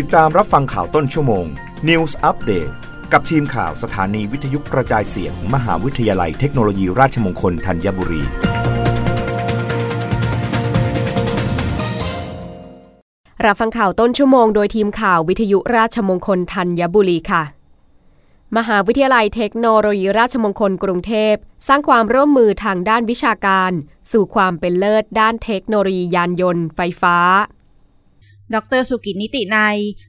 ติดตามรับฟังข่าวต้นชั่วโมง News Update กับทีมข่าวสถานีวิทยุกระจายเสียง มหาวิทยาลัยเทคโนโลยีราชมงคลธัญบุรี รับฟังข่าวต้นชั่วโมงโดยทีมข่าววิทยุราชมงคลธัญบุรีค่ะ มหาวิทยาลัยเทคโนโลยีราชมงคลกรุงเทพ สร้างความร่วมมือทางด้านวิชาการ สู่ความเป็นเลิศด้านเทคโนโลยียานยนต์ ไฟฟ้า ดรสุกิจนิติใน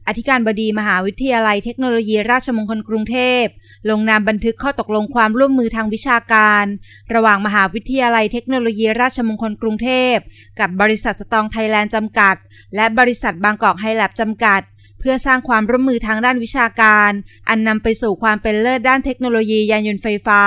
อธิการบดีมหาวิทยาลัยเทคโนโลยีราชมงคลกรุงเทพ ลงนามบันทึกข้อตกลงความร่วมมือทางวิชาการ ระหว่างมหาวิทยาลัยเทคโนโลยีราชมงคลกรุงเทพ กับบริษัทสตองไทยแลนด์จำกัด และบริษัทบางกอกไฮแลบจำกัด พื่อสร้างความร่วมมือทางด้านวิชาการ อันนำไปสู่ความเป็นเลิศด้านเทคโนโลยียานยนต์ไฟฟ้า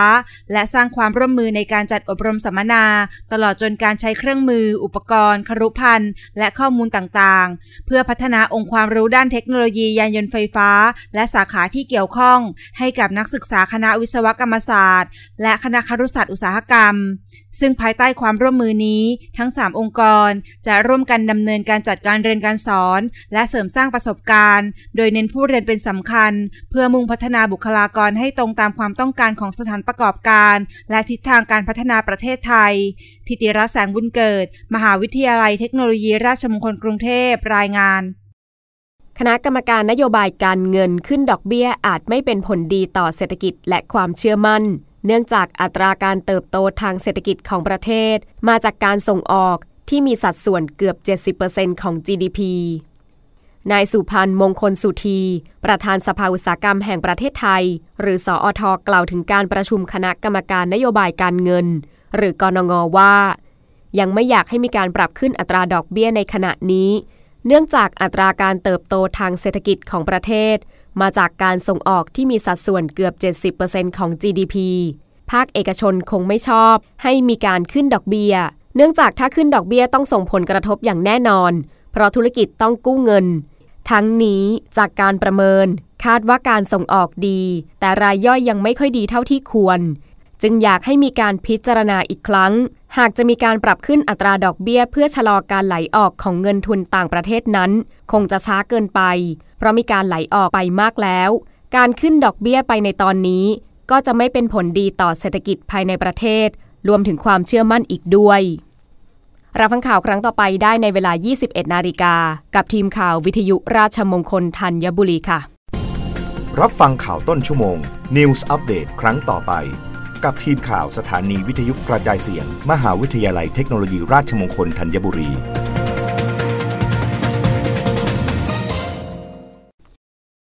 และสร้างความร่วมมือในการจัดอบรมสัมมนา ตลอดจนการใช้เครื่องมือ อุปกรณ์ ครุภัณฑ์ และข้อมูลต่างๆ เพื่อพัฒนาองค์ความรู้ด้านเทคโนโลยียานยนต์ไฟฟ้า และสาขาที่เกี่ยวข้อง ให้กับนักศึกษาคณะวิศวกรรมศาสตร์ และคณะครุศาสตร์อุตสาหกรรม ซึ่งภายใต้ความร่วมมือนี้ ทั้ง 3 องค์กรจะร่วมกันดำเนินการจัดการเรียนการสอน และเสริมสร้างประสบการณ์โดยเน้นผู้เรียนเป็นสำคัญ เพื่อมุ่งพัฒนาบุคลากรให้ตรงตามความต้องการของสถานประกอบการ และทิศทางการพัฒนาประเทศไทย ทิติรัตน์แสงบุญเกิด มหาวิทยาลัยเทคโนโลยีราชมงคลกรุงเทพรายงานคณะกรรมการนโยบายการเงินขึ้นดอกเบี้ยอาจไม่เป็นผลดีต่อเศรษฐกิจและความเชื่อมั่น เนื่องจากอัตราการเติบโตทางเศรษฐกิจของประเทศ มาจากการส่งออกที่มีสัดส่วนเกือบ 70%ของ GDP นายสุพันธ์มงคลสุธี ประธานสภาอุตสาหกรรมแห่งประเทศไทย หรือสออทกล่าวถึงการประชุมคณะกรรมการนโยบายการเงิน หรือกนงว่า ยังไม่อยากให้มีการปรับขึ้นอัตราดอกเบี้ยในขณะนี้ เนื่องจากอัตราการเติบโตทางเศรษฐกิจของประเทศ มาจากการส่งออกที่มีสัดส่วนเกือบ 70%ของ GDP ภาคเอกชนคงไม่ชอบ ให้มีการขึ้นดอกเบี้ย เนื่องจากถ้าขึ้นดอกเบี้ยต้องส่งผลกระทบอย่างแน่นอน เพราะธุรกิจต้องกู้เงิน ทั้งนี้จากการประเมินคาดว่าการส่งออกดี แต่รายย่อยยังไม่ค่อยดีเท่าที่ควร จึงอยากให้มีการพิจารณาอีกครั้ง หากจะมีการปรับขึ้นอัตราดอกเบี้ย เพื่อชะลอการไหลออกของเงินทุนต่างประเทศนั้น คงจะช้าเกินไป เพราะมีการไหลออกไปมากแล้ว การขึ้นดอกเบี้ยไปในตอนนี้ ก็จะไม่เป็นผลดีต่อเศรษฐกิจภายในประเทศ รวมถึงความเชื่อมั่นอีกด้วย รับฟังข่าวครั้งต่อไปได้ในเวลา 21 นาฬิกา กับทีมข่าววิทยุราชมงคลธัญบุรีค่ะ รับฟังข่าวต้นชั่วโมง News Update ครั้งต่อไป กับทีมข่าวสถานีวิทยุกระจายเสียง มหาวิทยาลัยเทคโนโลยีราชมงคลธัญบุรี